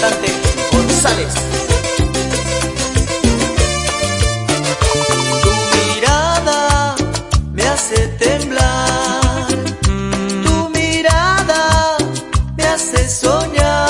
González. Tu mirada me hace temblar, tu mirada me hace soñar.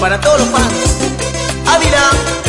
para todos los fans. Ávila.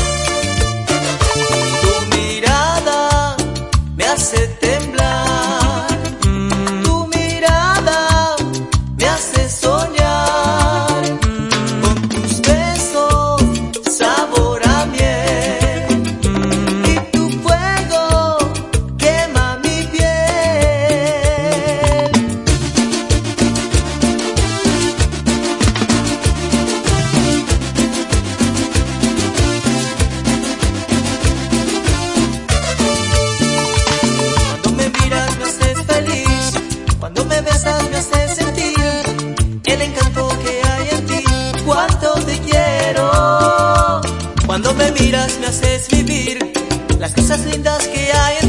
Cuando me miras me haces vivir las cosas lindas que hay en